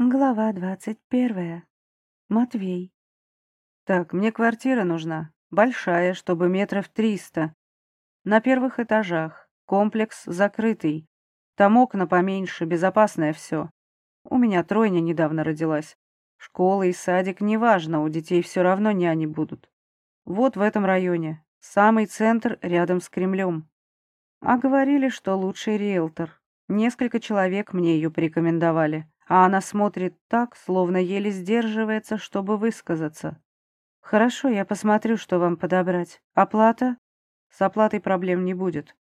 Глава двадцать первая. Матвей. Так, мне квартира нужна. Большая, чтобы метров триста. На первых этажах. Комплекс закрытый. Там окна поменьше, безопасное все. У меня тройня недавно родилась. Школа и садик неважно, у детей все равно няни будут. Вот в этом районе. Самый центр рядом с Кремлем. А говорили, что лучший риэлтор. Несколько человек мне ее порекомендовали а она смотрит так, словно еле сдерживается, чтобы высказаться. «Хорошо, я посмотрю, что вам подобрать. Оплата?» «С оплатой проблем не будет.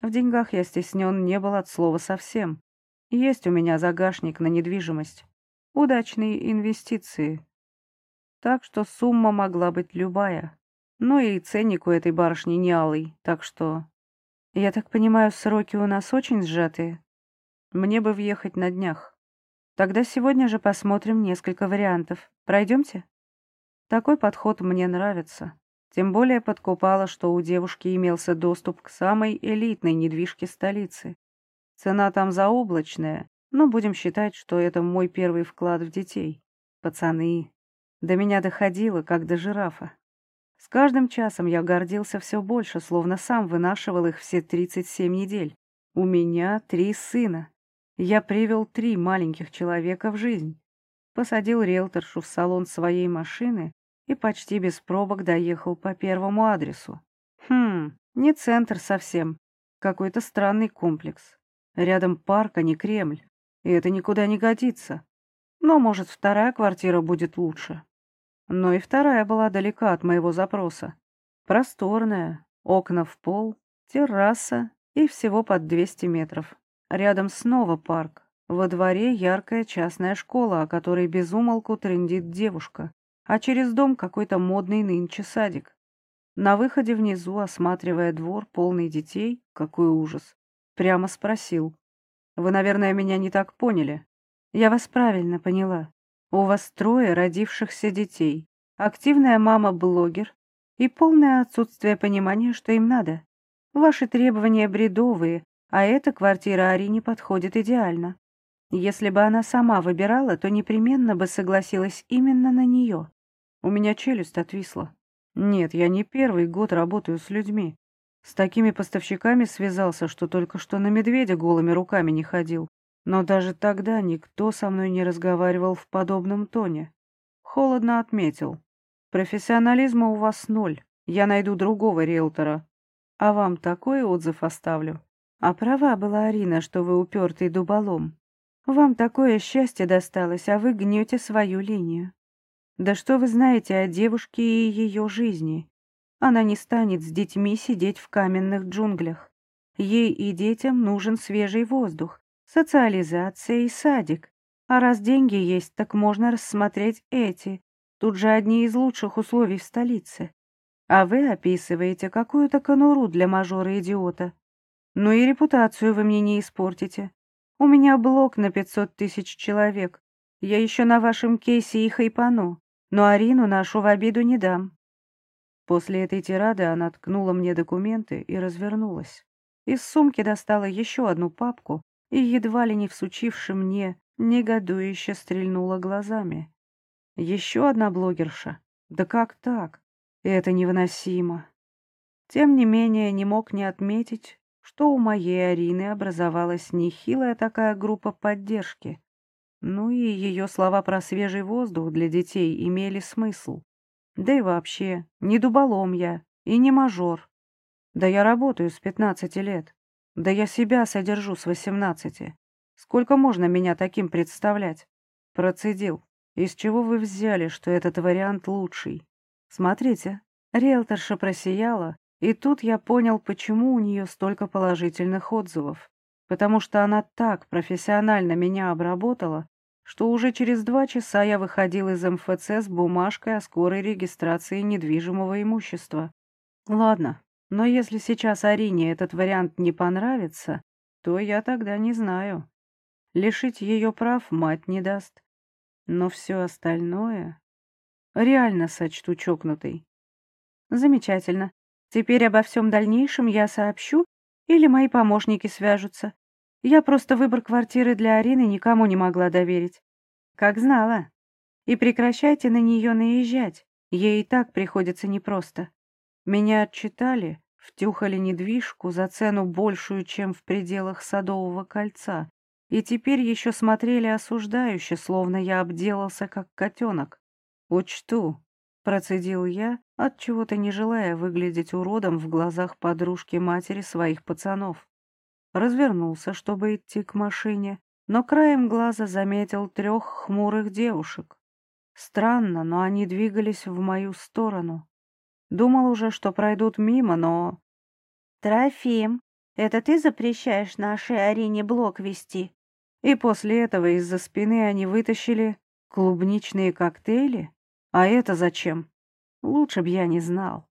В деньгах я стеснен не был от слова совсем. Есть у меня загашник на недвижимость. Удачные инвестиции. Так что сумма могла быть любая. Ну и ценник у этой барышни не алый, так что... Я так понимаю, сроки у нас очень сжатые. Мне бы въехать на днях. Тогда сегодня же посмотрим несколько вариантов. Пройдемте? Такой подход мне нравится. Тем более подкупало, что у девушки имелся доступ к самой элитной недвижке столицы. Цена там заоблачная, но будем считать, что это мой первый вклад в детей. Пацаны. До меня доходило, как до жирафа. С каждым часом я гордился все больше, словно сам вынашивал их все 37 недель. У меня три сына. Я привел три маленьких человека в жизнь. Посадил риэлторшу в салон своей машины и почти без пробок доехал по первому адресу. Хм, не центр совсем. Какой-то странный комплекс. Рядом парк, а не Кремль. И это никуда не годится. Но, может, вторая квартира будет лучше. Но и вторая была далека от моего запроса. Просторная, окна в пол, терраса и всего под 200 метров. Рядом снова парк. Во дворе яркая частная школа, о которой безумолку трендит девушка, а через дом какой-то модный нынче садик. На выходе внизу, осматривая двор, полный детей, какой ужас, прямо спросил. «Вы, наверное, меня не так поняли. Я вас правильно поняла. У вас трое родившихся детей, активная мама-блогер и полное отсутствие понимания, что им надо. Ваши требования бредовые, а эта квартира Арине подходит идеально. Если бы она сама выбирала, то непременно бы согласилась именно на нее. У меня челюсть отвисла. Нет, я не первый год работаю с людьми. С такими поставщиками связался, что только что на медведя голыми руками не ходил. Но даже тогда никто со мной не разговаривал в подобном тоне. Холодно отметил. Профессионализма у вас ноль. Я найду другого риэлтора. А вам такой отзыв оставлю. А права была Арина, что вы упертый дуболом. Вам такое счастье досталось, а вы гнете свою линию. Да что вы знаете о девушке и ее жизни? Она не станет с детьми сидеть в каменных джунглях. Ей и детям нужен свежий воздух, социализация и садик. А раз деньги есть, так можно рассмотреть эти. Тут же одни из лучших условий в столице. А вы описываете какую-то конуру для мажора-идиота. Ну и репутацию вы мне не испортите. У меня блок на пятьсот тысяч человек. Я еще на вашем кейсе и хайпану, но Арину нашу в обиду не дам». После этой тирады она ткнула мне документы и развернулась. Из сумки достала еще одну папку и, едва ли не всучивши мне, негодующе стрельнула глазами. Еще одна блогерша. Да как так? Это невыносимо. Тем не менее, не мог не отметить, что у моей Арины образовалась нехилая такая группа поддержки. Ну и ее слова про свежий воздух для детей имели смысл. Да и вообще, не дуболом я и не мажор. Да я работаю с пятнадцати лет. Да я себя содержу с восемнадцати. Сколько можно меня таким представлять? Процедил. Из чего вы взяли, что этот вариант лучший? Смотрите, риэлторша просияла и тут я понял, почему у нее столько положительных отзывов. Потому что она так профессионально меня обработала, что уже через два часа я выходил из МФЦ с бумажкой о скорой регистрации недвижимого имущества. Ладно, но если сейчас Арине этот вариант не понравится, то я тогда не знаю. Лишить ее прав мать не даст. Но все остальное... Реально сочту чокнутой. Замечательно. Теперь обо всем дальнейшем я сообщу или мои помощники свяжутся. Я просто выбор квартиры для Арины никому не могла доверить. Как знала. И прекращайте на нее наезжать. Ей и так приходится непросто. Меня отчитали, втюхали недвижку за цену большую, чем в пределах Садового кольца, и теперь еще смотрели осуждающе, словно я обделался, как котенок. «Учту», — процедил я, отчего-то не желая выглядеть уродом в глазах подружки матери своих пацанов. Развернулся, чтобы идти к машине, но краем глаза заметил трех хмурых девушек. Странно, но они двигались в мою сторону. Думал уже, что пройдут мимо, но... «Трофим, это ты запрещаешь нашей арене блок вести?» И после этого из-за спины они вытащили клубничные коктейли? А это зачем? Лучше б я не знал.